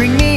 Bring me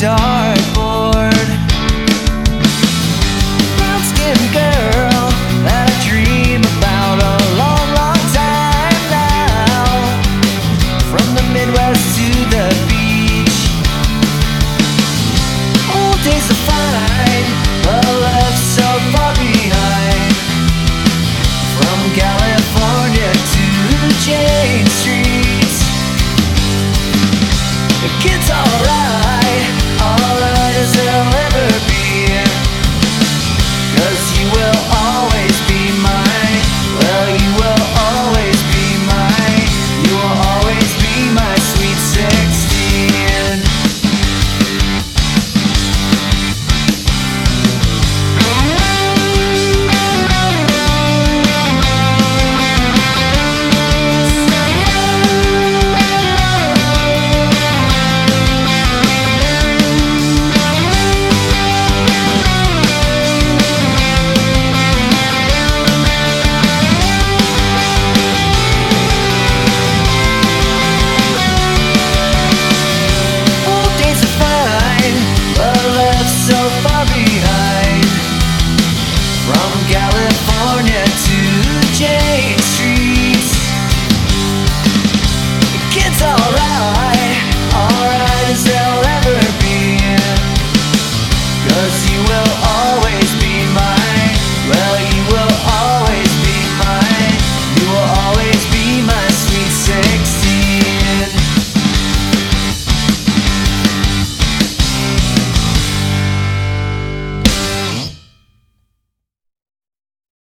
dartboard. Brown skin girl that I dream about a long, long time now. From the Midwest to the beach. Old days are fine, but left so far behind. From California to Jane Street. The kids all say